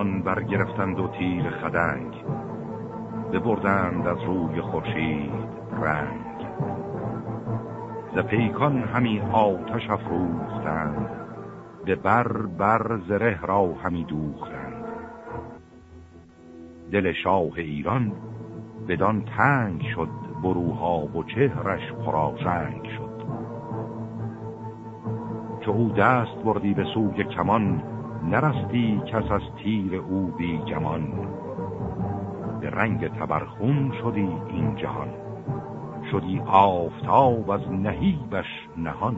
کمان برگرفتند و تیر خدنگ ببردند از روی خورشید رنگ. ز پیکان همی آتش افروختند به بر بر زره را همی دوختند. دل شاه ایران بدان تنگ شد بروها و چهرش پراشنگ شد. چو او دست بردی به سوی کمان نرستی کس از تیر او بی گمان به رنگ تبرخون شدی این جهان. شدی آفتاب از نهیبش نهان.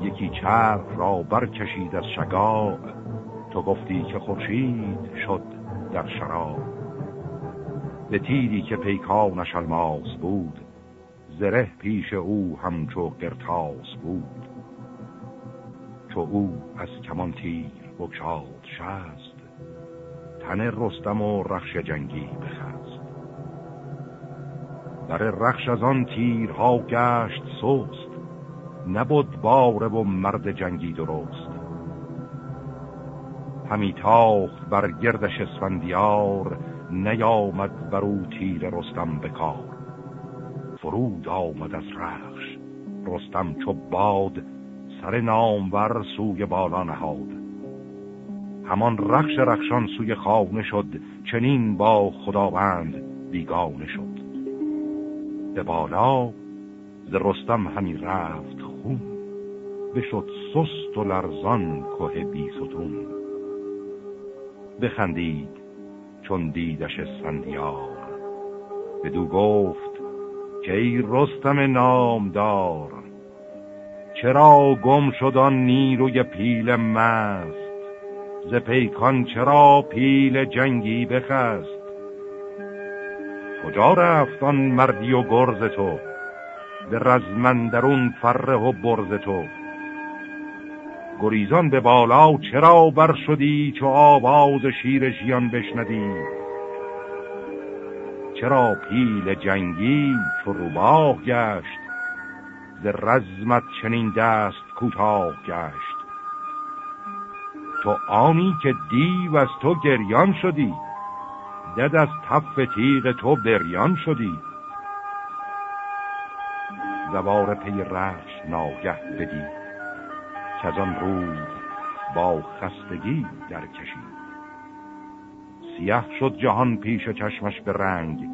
یکی چرخ را برکشید از شگاه تو گفتی که خورشید شد در شراب. به تیری که پیکانش الماس بود زره پیش او همچو قرتاس بود. چو او از کمان تیر بکشاد شست. تن رستم و رخش جنگی بخست. در رخش از آن تیرها گشت سست. نبود باره و مرد جنگی درست. همی تاخت بر گردش اسفندیار نیامد بر او تیر رستم بکار فرود آمد از رخش. رستم چو باد سر نامور سوی بالا نهاد. همان رخش رخشان سوی خانه شد چنین با خداوند بیگانه شد. به بالا ز رستم همی رفت خون بشد سست و لرزان که بی ستون. بخندید چون دیدش اسفندیار بدو گفت که ای رستم نامدار چرا گم شد آن نیروی پیل مست؟ ز پیکان چرا پیل جنگی بخست؟ کجا رفت آن مردی و گرز تو؟ به رزمندرون فره و برز تو؟ گریزان به بالا چرا بر شدی چو آواز شیر ژیان بشندی چرا پیل جنگی چو روباه گشت ز رزمت چنین دست کوتاه گشت. تو آنی که دیو از تو گریان شدی دد از تف تیغ تو بریان شدی. زوار پی رخش ناگه بدی که از آن روز با خستگی در کشید سیه شد جهان پیش چشمش به رنگ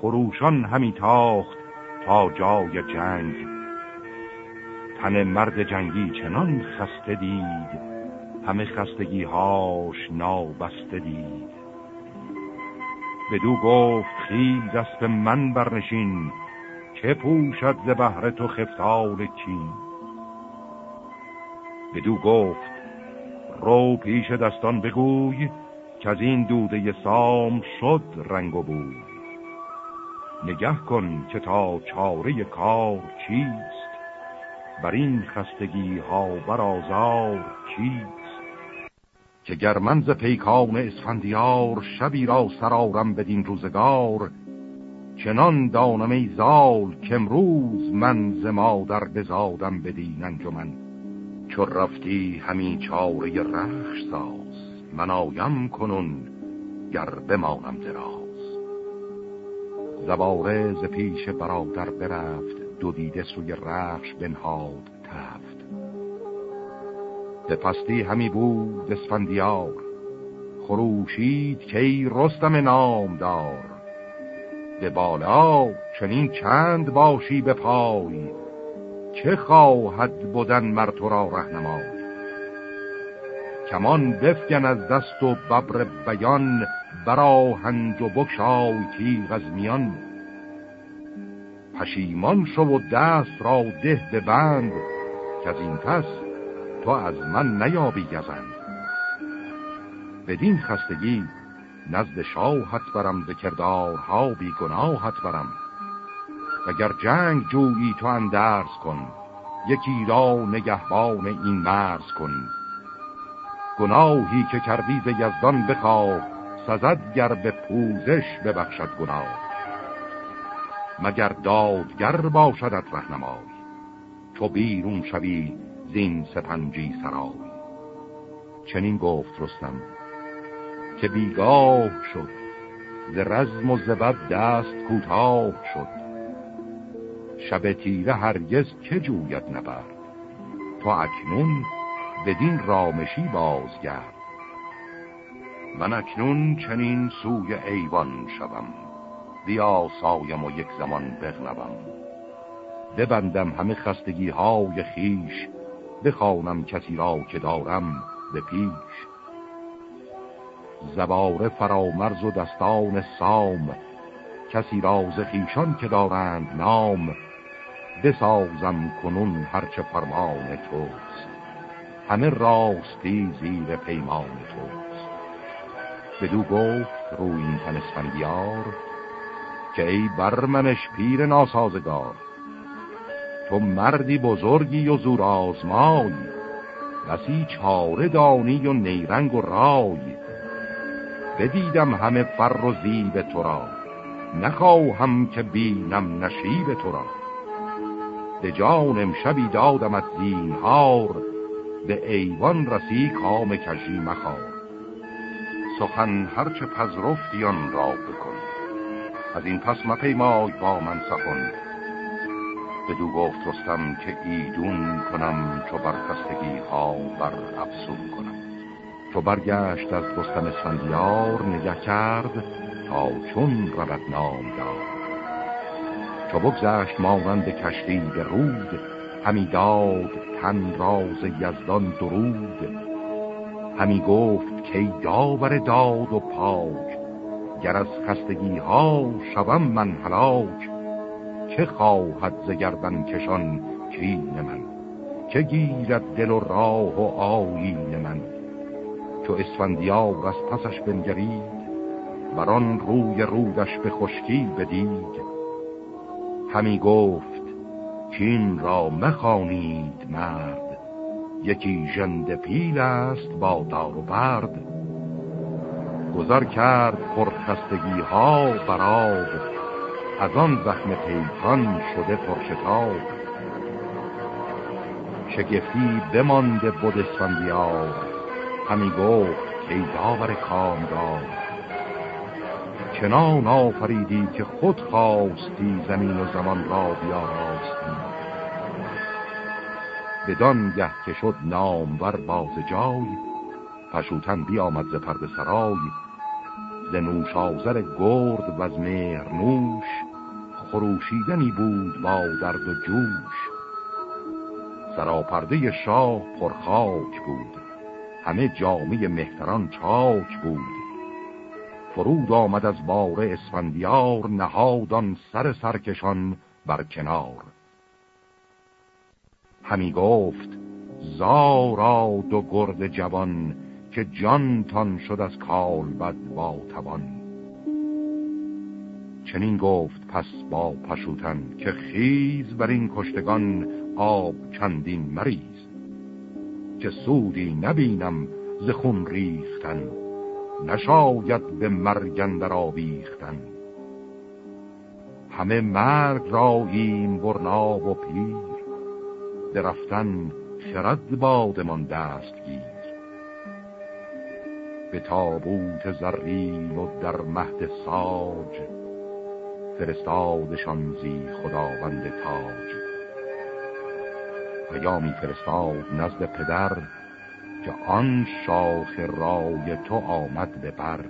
خروشان همی تاخت جای جنگ. تن مرد جنگی چنان خسته دید همه خستگی هاش نابسته دید. بدو گفت خیل دست من برنشین که پوشد ز بهر تو خفتال چین بدو گفت رو پیش دستان بگوی که از این دوده سام شد رنگ و بوی. نگه کن که تا چاره کار چیست؟ بر این خستگی ها بر آزار چیست؟ که گر من ز پیکان اسفندیار شبی را سرارم بدین روزگار چنان دانم ای زال که امروز من ز مادر بزادم بدین انجمن. چو رفتی همین چاره رخش ساز من آیم کنون گر بمانم دراز. زباره ز پیش برادر برفت دو دیده سوی رخش بنهاد تفت. به پستی همی بود اسفندیار خروشید که ای رستم نامدار. به بالا چنین چند باشی به پای چه خواهد بودن مر تو را رهنمای؟ کمان بفگن از دست و ببر بیان براهنج و بکشای تیغ از میان. پشیمان شو و دست را ده به بند که از این پس تو از من نیابی گزند. بدین خستگی نزد شاهت برم ز کردارها بی گناهت برم. وگر جنگ جویی تو اندرز کن یکی را نگهبان این مرز کن. گناهی که کردی ز یزدان بخواه سزد گر به پوزش ببخشد گناه. مگر دادگر باشدت رهنمای؟ تو بیرون شوی زین سپنجی سرای. چنین گفت رستم که بیگاه شد ز رزم و زبد دست کوتاه شد. شب تیره هرگز که جوید نبرد تو اکنون بدین رامشی بازگرد. من اکنون چنین سوی ایوان شوم. بیا سایم و یک زمان بغنبم ببندم همه خستگی های خیش. بخوانم کسی را که دارم به پیش. زباره فرامرز و دستان سام. کسی راز خیشان که دارند نام. بسازم کنون هرچه فرمان توست. همه راستی زیر پیمان توست. بدو گفت روی این تن اسفندیار که ای برمنش پیر ناسازگار تو مردی بزرگی و زور آزمای بسی چاره دانی و نیرنگ و رای. بدیدم همه فر و زیب تو را نخواهم که بینم نشیب تو را. به جانم شبی دادمت زینهار به ایوان رسی کام کشی مخار. سخن هرچه پذرفتیان را بکن. از این پس مپیمای با من سخن. بدو گفت رستم که ایدون کنم چو برخستگی ها بر افسون کنم. چو برگشت از رستم اسفندیار نگه کرد تا چون رود نام دار چو بگذشت مانند کشتی به رود همی داد تن راز یزدان درود. همی گفت که داور داد و پاک گر از خستگی ها شوم من هلاک. چه خواهد زگردن کشان کین من؟ که گیرد دل و راه و آیین من؟ چو اسفندیار از پسش بنگرید بران روی رودش به خشکی بدید. همی گفت کین را مخانید مرد. یکی جند پیل است با دار و برد. گذر کرد پرخستگی ها براب از آن زخم پیکان شده پرشتاب. شگفتی بمانده بود اسفندیار همی گفت که داور کامگار چنان آفریدی که خود خواستی زمین و زمان را بیاراستی. بدان گه که شد نامور باز جای پشوتن بیامد ز پرد سرای. ز نوشازر گرد و از نوش خروشیدنی بود با درد و جوش. سراپرده شاه پرخاک بود همه جامعه مهتران چاک بود. فرود آمد از باره اسفندیار نهادان سر سرکشان بر کنار. همی گفت زارا دو گرد جوان که جانتان شد از کال بد با توان. چنین گفت پس با پشوتن که خیز بر این کشتگان آب چندین مریض که سودی نبینم ز خون ریختن نشاید به مرگندر آویختن. همه مرگ را این برنا و پیر درفتن خرد بادمان دستگیر به تابوت زرین و در مهد ساج فرستادشان زی خداوند تاج. پیامی فرستاد نزد پدر که آن شاخ رای تو آمد به بر.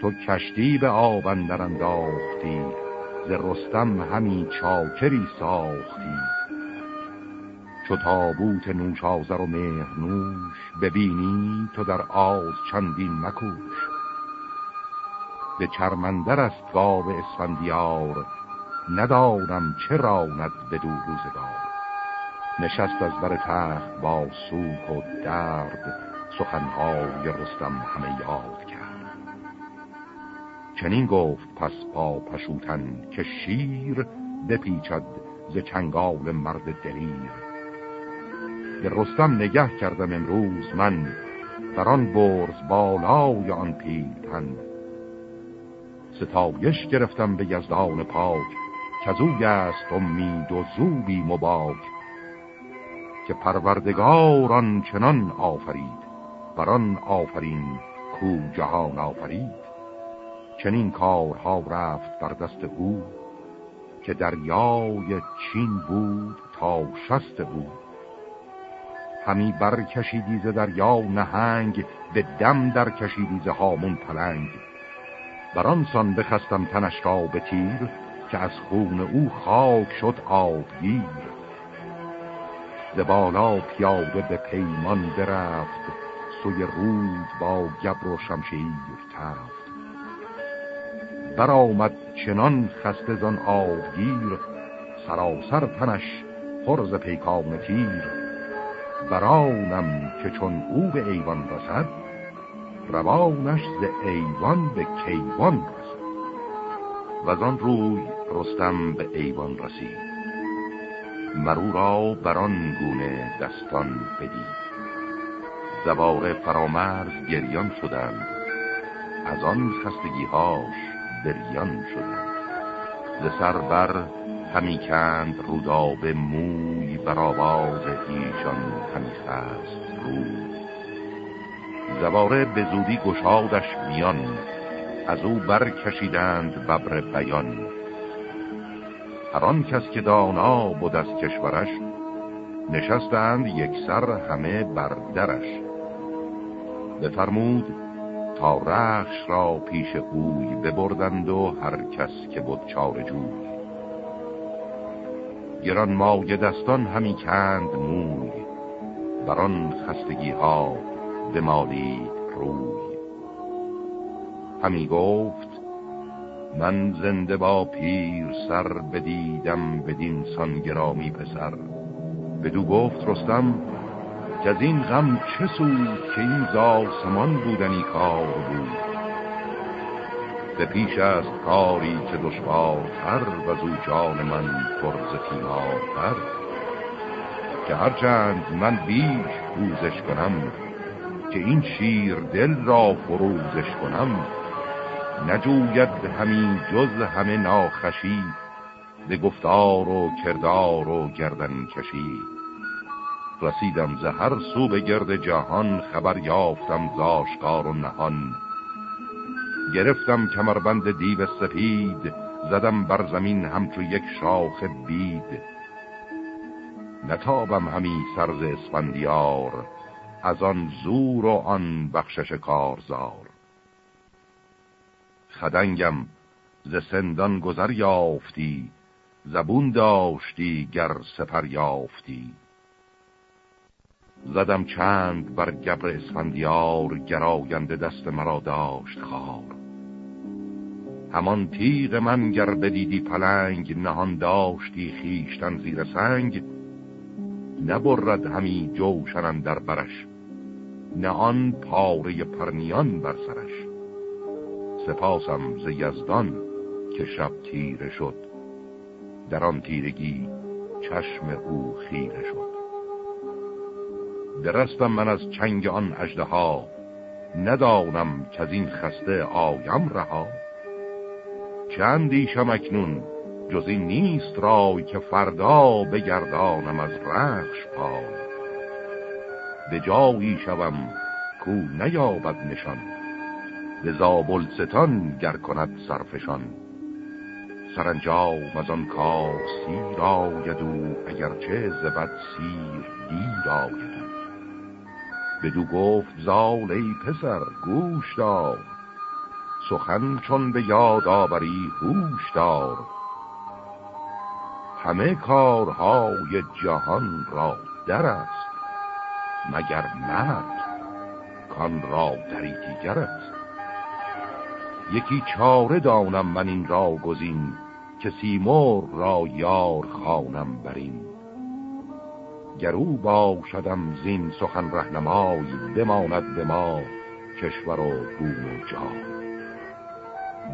تو کشتی به آب اندر انداختی ز رستم همی چاکری ساختی. چو تابوت نوشازر و مهرنوش ببینی تو در آز چندین مکوش. به چرمندر است گاو اسفندیار ندارم چه راند به دو روزگار. نشست از بر تخت با سوک و درد سخنهای رستم همه یاد کرد. چنین گفت پس پا پشوتن که شیر بپیچد ز چنگال مرد دلیر. به رستم نگه کردم امروز من در آن برز بالای آن پیلتن ستایش گرفتم به یزدان پاک کزوی است امید و زوبی مباک که پروردگار چنان آفرید بران آفرین کو جهان آفرید. چنین کارها رفت بر دست او که دریای چین بود تا شست بود همی برکشیدی ز دریا نهنگ به دم در کشیدی ز هامون پلنگ. برانسان بخستم تنش را به تیر که از خون او خاک شد آبگیر ز بالا پیاده به پیمان برفت سوی رود با گبر و شمشیر تفت. برآمد چنان خسته زان آبگیر سراسر تنش پرز پیکان تیر. برانم که چون او به ایوان رسد روانش ز ایوان به کیوان رسد و آن روی رستم به ایوان رسید. مرو را بران گونه دستان بدید. زوار فرامرز گریان شدند. از آن خستگیهاش بریان شدند. ز سر بر همی کند روداب موی بر آواز ایشان همی خست روی زواره به زودی گشادش میان از او برکشیدند ببر بیان. هر کس که دانا بود از کشورش نشستند یک سر همه بر درش. بفرمود تا رخش را پیش اوی ببردند و هر کس که بود چار جوی. گران ماگ دستان همی کند موی. بران خستگی ها بمالید روی. همی گفت من زنده با پیر سر بدیدم بدین سان گرامی پسر. بدو گفت رستم که از این غم چه سود که این زاسمان بودنی کار بود؟ به پیش است کاری که دشوارتر و زو جان من پرز تیمارتر که هرچند من بیش روزش کنم که این شیر دل را فروزش کنم نجوید همین جز همه ناخشی به گفتار و کردار و گردن کشی. رسیدم ز هر سو به گرد جهان خبر یافتم زاشکار و نهان. گرفتم کمربند دیو سپید زدم بر زمین همچو یک شاخ بید. نتابم همی سرز اسفندیار از آن زور و آن بخشش کارزار. خدنگم ز سندان گذر یافتی زبون داشتی گر سپر یافتی. زدم چند بر گبر اسفندیار گراینده دست مرا داشت خار. همان تیغ من گر بدیدی پلنگ نهان داشتی خیشتن زیر سنگ. نبرد همی جوشنن در برش نه آن پاره پرنیان بر سرش. سپاسم ز یزدان که شب تیره شد در آن تیرگی چشم او خیره شد. درستم من از چنگ آن اجده ها ندانم که از این خسته آیم رها. چندیشم اکنون جز این نیست رای که فردا بگردانم از رخش پای. به جایی شوم کو نیابد نشان. به زابلستان گر کند صرفشان سرانجام از آن کار سیر آید و اگرچه زبد سیر دیر آید. بدو گفت زال ای پسر گوش دار. سخن چون به یاد آوری هوش دار. همه کارهای جهان را در است مگر مرد کان را دری دیگر است. یکی چاره دانم من این را گزین که سیمور را یار خانم برین گرو باشدم زین سخن رهنمای بماند به ما کشور و بوم و جا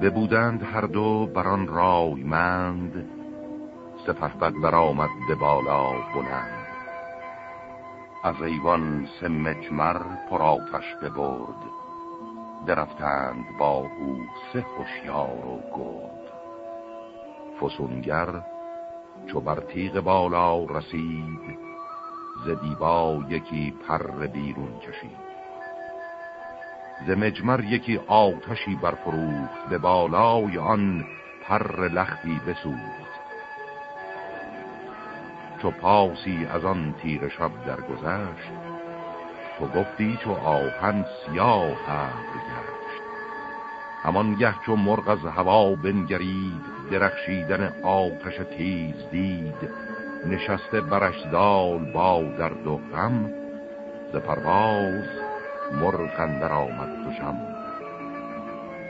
ببودند هر دو بران رای مند سپهبد برآمد به بالا بلند. از ایوان سمجمر پراتش ببرد درفتند با او سه خوشیار و گرد. فسونگر چو بر تیغ بالا رسید ز دیبا یکی پر بیرون کشید. ز مجمر یکی آتشی برفروخت به بالای آن پر لختی بسوخت. چو پاسی از آن تیر شب درگذشت تو گفتی چو آهن سیاه ابر گشت. همان گه چو مرغ از هوا بنگرید درخشیدن آتش تیز دید. نشسته برش دال با درد و غم ز پرواز مرغ اندر آمد دوشم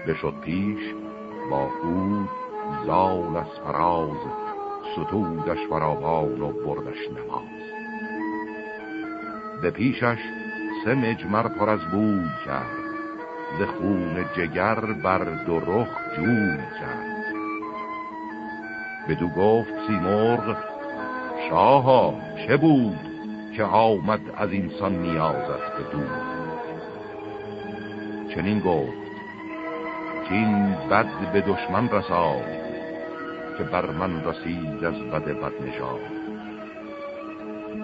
بشد پیش با او زال از فراز ستودش فراوان و بردش نماز. به پیشش سه مجمر پر از بود کرد ز خون جگر بر دو رخ جوی کرد. بدو گفت سیمرغ شاها چه بود که آمد از اینسان نیازت به دور؟ چنین گفت که بد به دشمن رساد که بر من رسید از بد بد نشاد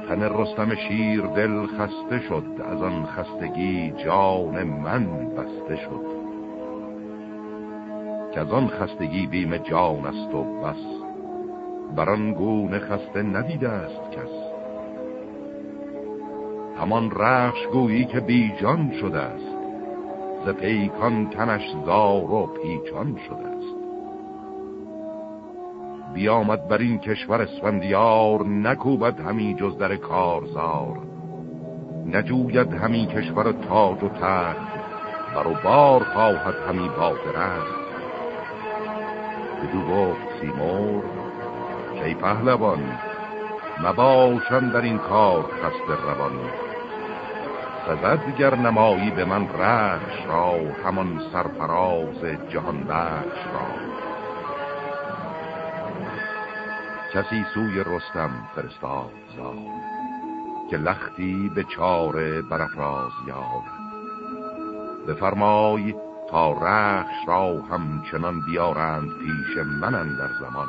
تن رستم شیر دل خسته شد از آن خستگی جان من بسته شد. که از آن خستگی بیم جان است و بس بران گونه خسته ندیده است کس. همان رخش گویی که بی جان شده است ز پیکان تنش زار و پیچان شده است بیامد بر این کشور اسفندیار نکوبد همی جز در کارزار. نجوید همی کشور تاج و تخت برو بار خواهد همی با درخت بدو گفت سیمور کی پهلوان مباشم در این کار خست روان. سزد گر نمایی به من رخش را همان سرفراز جهان بخش را. کسی سوی رستم فرستاد زاد که لختی به چاره برافراز یاد بفرمای تا رخش را همچنان بیارند پیش منن در زمان.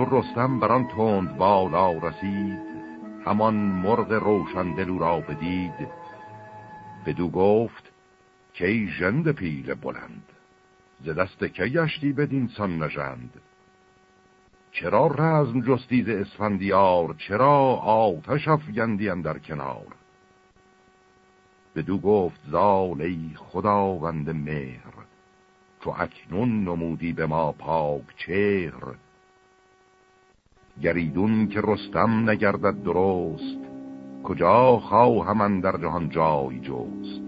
چون رستم بران تند بالا رسید همان مرغ روشن دلو را بدید. بدو گفت که ای ژند پیل بلند؟ ز دست که گشتی بدین سان نژند؟ چرا رزم جستیز اسفندیار؟ چرا آتش افگندی در کنار? بدو گفت زال ای خداوند مهر تو اکنون نمودی به ما پاک چهر گریدون که رستم نگردد درست کجا خواهم در جهان جای جست؟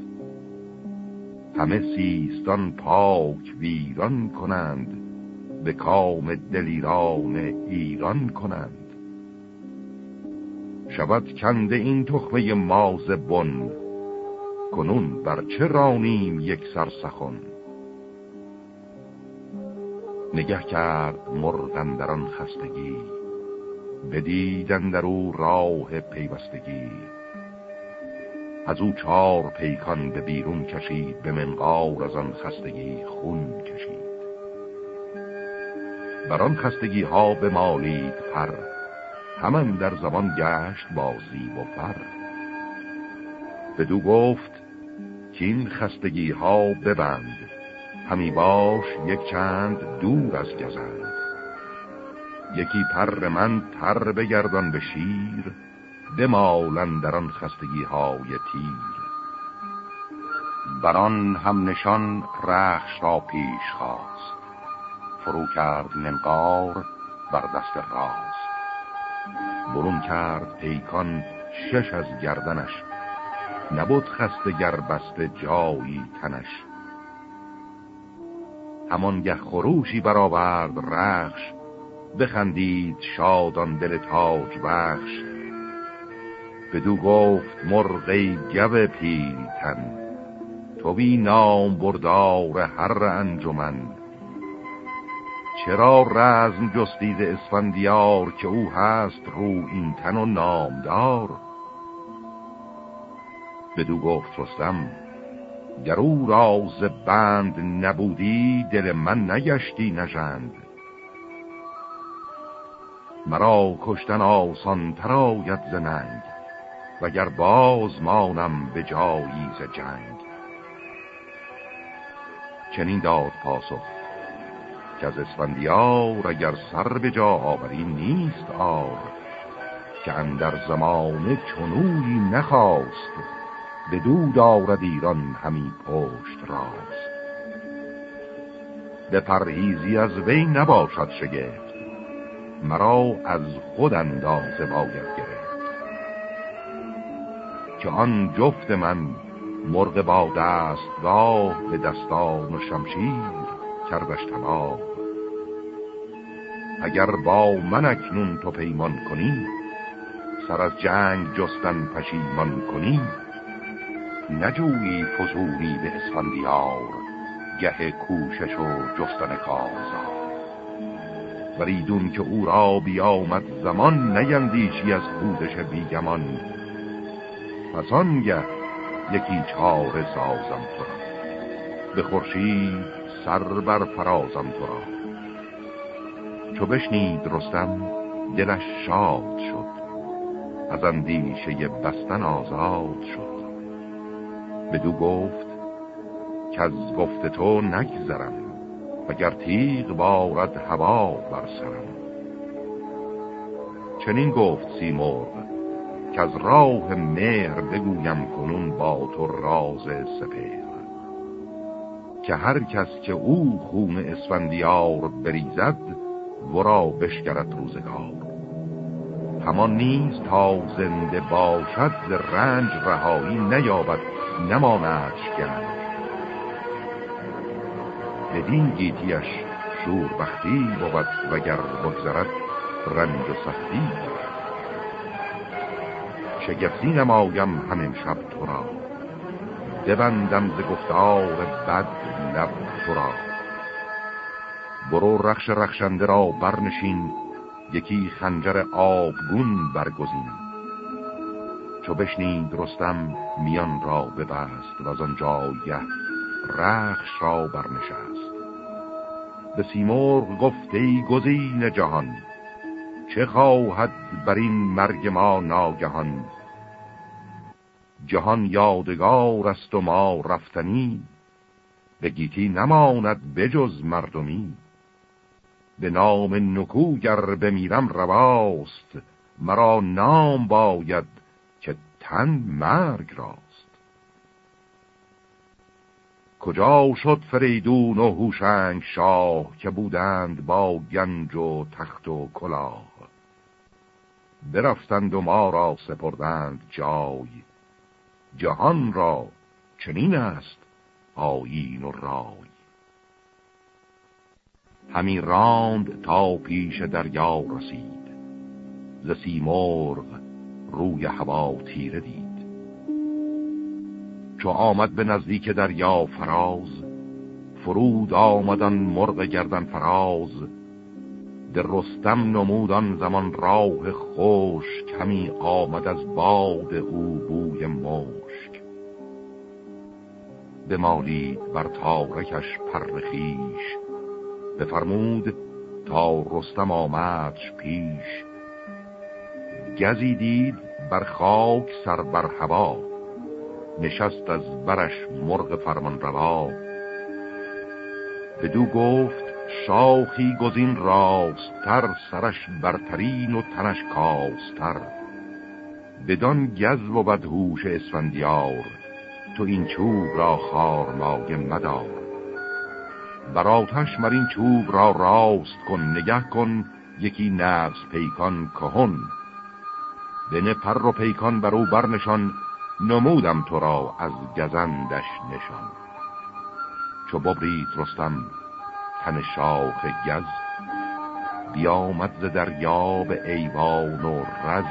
همه سیستان پاک ویران کنند به کام دلیران ایران کنند. شود کنده این تخمه ماز بن کنون بر چه رانیم یک سر سخن نگه کرد مرغن در آن خستگی. بدیدن در او راه پیوستگی. از او چار پیکان به بیرون کشید به منقار از آن خستگی خون کشید. بران خستگی ها به مالید پر همان در زمان گشت بازی و فر. بدو گفت که این خستگی ها ببند همی باش یک چند دور از گزند. یکی پر من تر بگردان به شیر بمالن در آن خستگی های تیر بران هم نشان رخش را پیش خواست فرو کرد منقار بر دست راست. برون کرد پیکان شش از گردنش نبود خسته گر بسته جایی تنش. همانگه خروشی برآورد رخش بخندید شادان دل تاج بخش. بدو گفت مرغی گو پیلتن تو بی نام بردار هر انجمن. چرا رزم جستید اسفندیار که او هست رو این تن و نامدار؟ بدو گفت رستم گر او راز بند نبودی دل من نگشتی نژند. مرا کشتن آسان تراید ز ننگ وگر باز مانم به جایی ز جنگ. چنین داد پاسخ که از اسفندیار اگر سر به جا آوری نیست آر که اندر زمان چنوی نخواست به دو دارد ایران همی پشت راست. به پرهیزی از وی نباشد شگفت مرا از خود اندازه باید گرفت. که آن جفت من مرغ با دستگاه به دستان و شمشیر کردش تباه اگر با من اکنون تو پیمان کنی سر از جنگ جستن پشیمان کنی نجویی فزوری به اسفندیار گه کوشش و جستن کازار وریدون که او را بیامد زمان نیندیشی از خودش بیگمان. پس آنگه یکی چاره سازم تو را. به خورشید سر بر فرازم تو را. چو بشنید رستم دلش شاد شد. از اندیشه بستن آزاد شد. بدو گفت که از گفت تو نگذرم. وگر تیغ بارد هوا بر سرم. چنین گفت سیمرغ که از راه مهر بگویم کنون با تو راز سپهر. که هر کس که او خون اسفندیار بریزد ورا بشکرد روزگار. همان نیز تا زنده باشد رنج رهایی نیابد نماندش گرد بدین گیتیش شور بختی بود وگر بگذرد رنج و سختی. شگفتی نمایم همین شب تو را. ببندم ز گفتار بد لب تو را. برو رخش رخشنده را برنشین یکی خنجر آبگون برگزین. چو بشنید رستم میان را ببست و از آن جایه رخش را برنشست. به سیمرغ گفته گزین جهان چه خواهد بر این مرگ ما ناگهان؟ جهان یادگار است و ما رفتنی به گیتی نماند بجز مردمی. به نام نکوگر بمیرم رواست مرا نام باید که تن مرگ راست. کجا شد فریدون و هوشنگ شاه که بودند با گنج و تخت و کلاه؟ برفتند و ما را سپردند جای. جهان را چنین است آیین و رای. همی راند تا پیش دریا رسید. ز سیمرغ روی هوا تیره دید. چو آمد به نزدیک دریا فراز فرود آمدن مرغ گردن فراز. در رستم نمودان زمان راه خوش کمی آمد از باد او بوی مشک. بمالید بر تارکش پرخیش بفرمود تا رستم آمدش پیش. گزی دید بر خاک سر بر هوا. نشست از برش مرغ فرمان روا بدو گفت شاخی گزین راستر سرش برترین و تنش کاستر. بدان گز و بدهوش اسفندیار تو این چوب را خارمای مدار. بر آتش مرین چوب را راست کن نگه کن یکی نفس پیکان کهن. بنه پر و پیکان بر او برنشان نمودم تو را از گزندش نشان. چو ببرید رستم تن شاخ گز. بیامد ز دریا به ایوان و رز.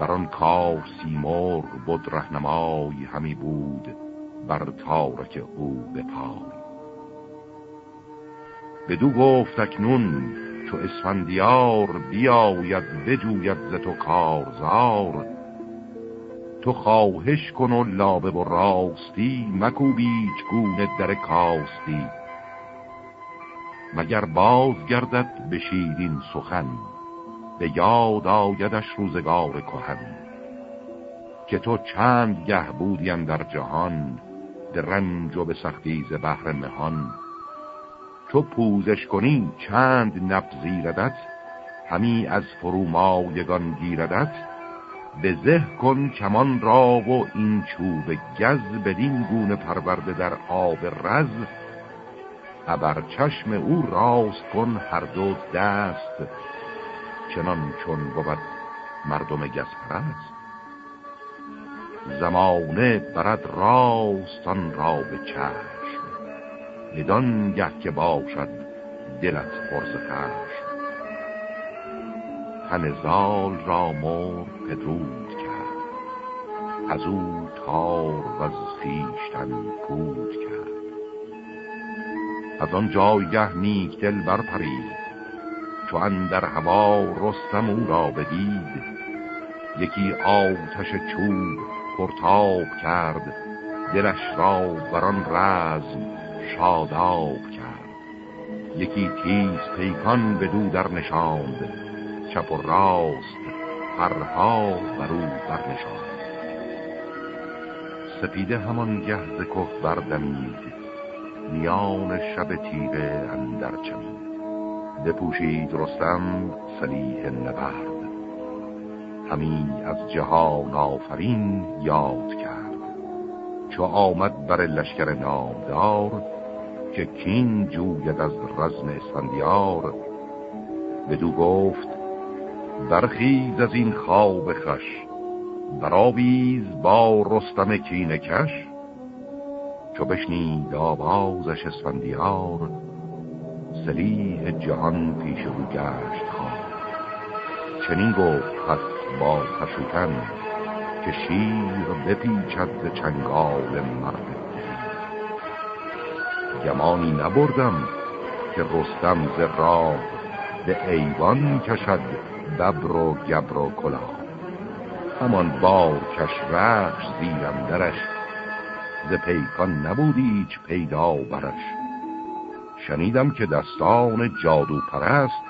بر آن کار سیمرغ بود رهنمای همی بود بر تارک او به پای بدو گفت اکنون چو اسفندیار بیاید بجوید ز تو کارزار. تو خواهش کن و لابه و راستی مکو بیچ گونه در کاستی. مگر باز گردد بشیدین سخن به یاد آیدش روزگار کهن. که تو چند گه بودیم در جهان در رنج و به سختی ز بحر مهان. تو پوزش کنی چند نبزیردت همی از فرومایگان گیردت. به زه کن کمان را و این چوب گز بدین گونه پرورده در آب رز. ابر چشم او راست کن هر دو دست چنان چون بود مردم گز پرست زمانه برد راستان را به چشم بدان گه که باشد دلت پرز خشم. تن زال را مر پدرود کرد. از او تار و از خیشتن پود کرد. از آن جایگه نیک دل برپرید چو در هوا رستم او را بدید. یکی آتش چوب پرتاب کرد دلش را بران رزم شاداب کرد. یکی تیز پیکان به دو در نشاند چپ و راست پرها بر او برنشاند. سپیده همان گهز که بردمید میان شب تیره اندر چمید. بپوشید رستم سلیح نبرد. همی از جهان آفرین یاد کرد. چو آمد بر لشکر نامدار که کین جوید از رزم اسفندیار. بدو گفت برخیز از این خواب خش برابیز با رستم کین کش. چو بشنید آوازش اسفندیار سلیح جهان پیش او گشت چنین گفت پس با پشوتن که شیر بپیچد ز چنگال مرد گمانی نبردم که رستم ز به ایوان کشد ببر و گبر و کلا همان بار کش رخش زیرم درش ز پیکان نبودی هیچ پیدا برش. شنیدم که دستان جادو پرست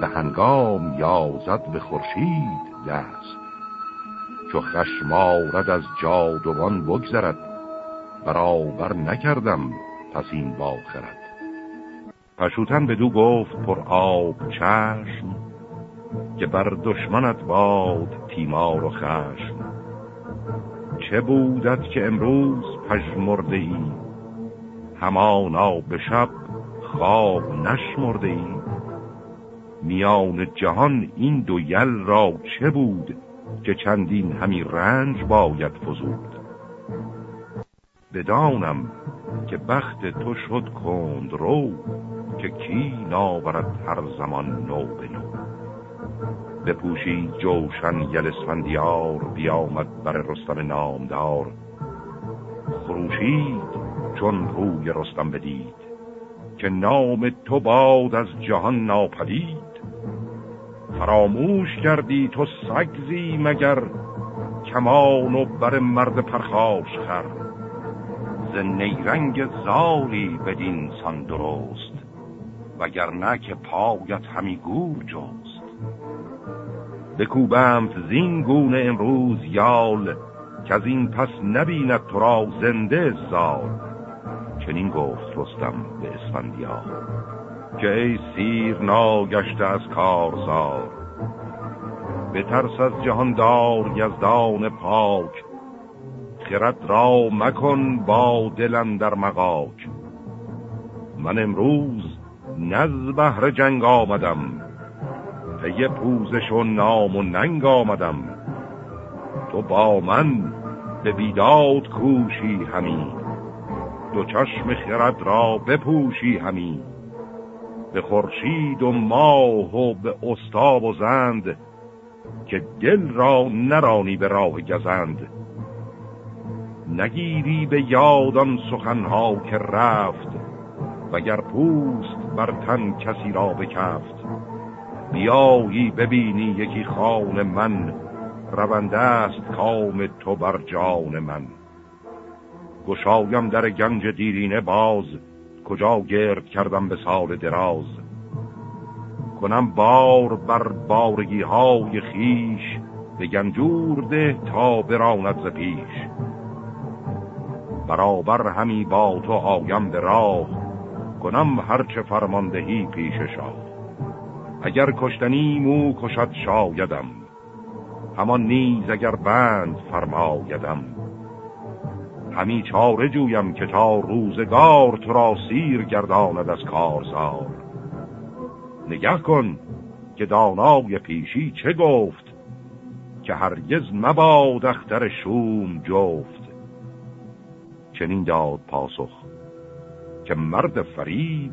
به هنگام یازد به خورشید دست. چو خشم آرد از جادوان بگذرد برابر نکردم پس این باخرد. پشوتن دو گفت پر آب چشم که بر دشمنت باد تیمار و خشم. چه بودت که امروز پژمرده ای؟ همانا به شب خواب نشمرده ای؟ میان جهان این دو یل را چه بود که چندین همی رنج باید فزود؟ بدانم که بخت تو شد کند رو که کی ناورد هر زمان نو به نو. بپوشید جوشن یل اسفندیار بیامد بر رستم نامدار. خروشید چون روی رستم بدید که نام تو باد از جهان ناپدید. فراموش کردی تو سگزی مگر کمان و بر مرد پرخاش خر ز نیرنگ زالی بدین سان درست. وگرنه که پایت همی گور جست. بکوبمت زین گونه امروز یال که از این پس نبیند تو را زنده زال. چنین گفت رستم به اسفندیار که ای سیر ناگشته از کارزار به ترس از جهاندار یزدان پاک خرد را مکن با دلم در مقاک من امروز نز بهر جنگ آمدم. پی پوزش و نام و ننگ آمدم. تو با من به بیداد کوشی همی. دو چشم خرد را بپوشی همی. به خورشید و ماه و به استاب و زند که دل را نرانی به راه گزند. نگیری به یادان سخنها که رفت وگر پوست بر تن کسی را بکفت. بیایی ببینی یکی خان من رونده است کام تو بر جان من. گشایم در گنج دیرینه باز کجا گرد کردم به سال دراز. کنم بار بر بارگی های خیش به گنجور ده تا براند ز پیش. برابر همی با تو آیم به راه کنم هرچه فرماندهی پیش شاه اگر کشتنی مو کشد شایدم همان نیز اگر بند فرمایدم. همی چاره جویم که تا روزگار تو را سیر گرداند از کارزار. نگه کن که دانای پیشی چه گفت که هرگز مباد اختر شوم جفت. چنین داد پاسخ. که مرد فریب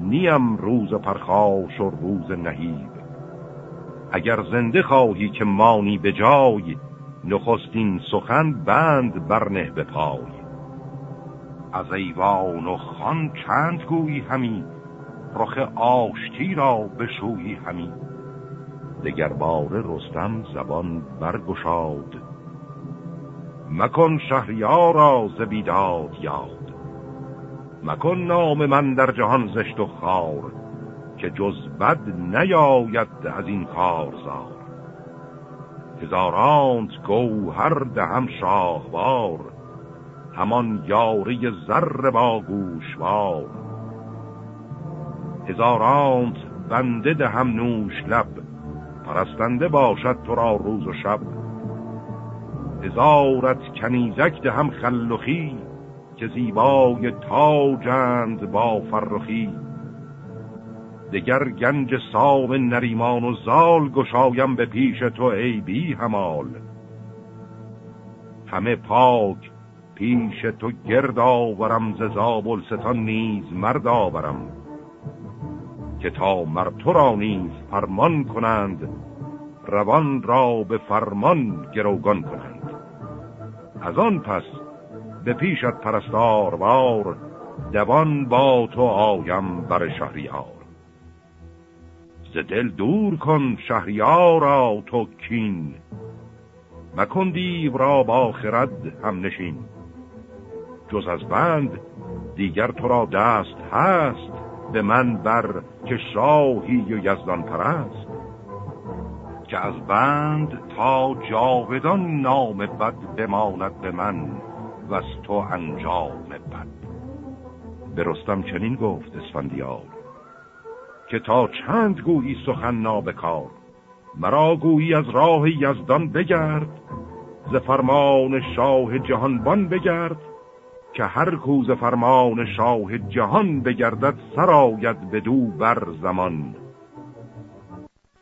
نیم روز پرخاش و روز نهیب. اگر زنده خواهی که مانی به جای نخستین سخن بند برنه به پای. از ایوان و خان چند گویی همی رخ آشتی را بشویی همی. دگر باره رستم زبان برگشاد. مکن شهریارا ز بیداد یاد. مکن نام من در جهان زشت و خار که جز بد نیاید از این کارزار. هزارانت گوهر دهم شاهوار همان یاری زر با گوشوار. هزارانت بنده دهم نوش لب پرستنده باشد تو را روز و شب. هزارت کنیزک دهم خلخی که زیبای تاجند با فرخی. دگر گنج سام نریمان و زال گشایم به پیش تو ای بی همال همه پاک پیش تو گرد آورم ز زابل نیز مرد آورم. که تا مر تو را نیز فرمان کنند روان را به فرمان گروگان کنند. از آن پس به پیشت پرستار بار دوان با تو آیم بر شهریار. ز دل دور کن شهریارا تو کین مکن دیو را با خرد هم نشین. جز از بند دیگر تو را دست هست به من بر که شاهی و یزدان پرست. که از بند تا جاودان نام بد بماند به من و از تو انجام بد. به رستم چنین گفت اسفندیار که تا چند گویی سخن نابکار مرا گویی از راه یزدان بگرد ز فرمان شاه جهانبان بگرد که هر کوز فرمان شاه جهان بگردد سراید دو بر زمان.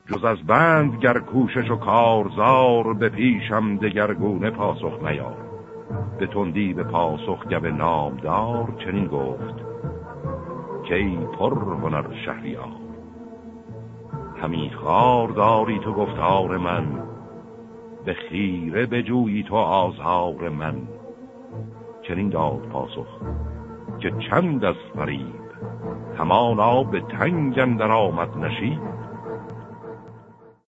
جز از بند گر کوشش و کارزار به پیشم دگرگونه پاسخ نیار. به تندی به پاسخ گب نامدار چنین گفت کی پر هنر شهریار همی خار داری تو گفتار من به خیره بجویی تو آزار من. چنین داد پاسخ که چند از فریب همانا به تنگ اندر آمد نشید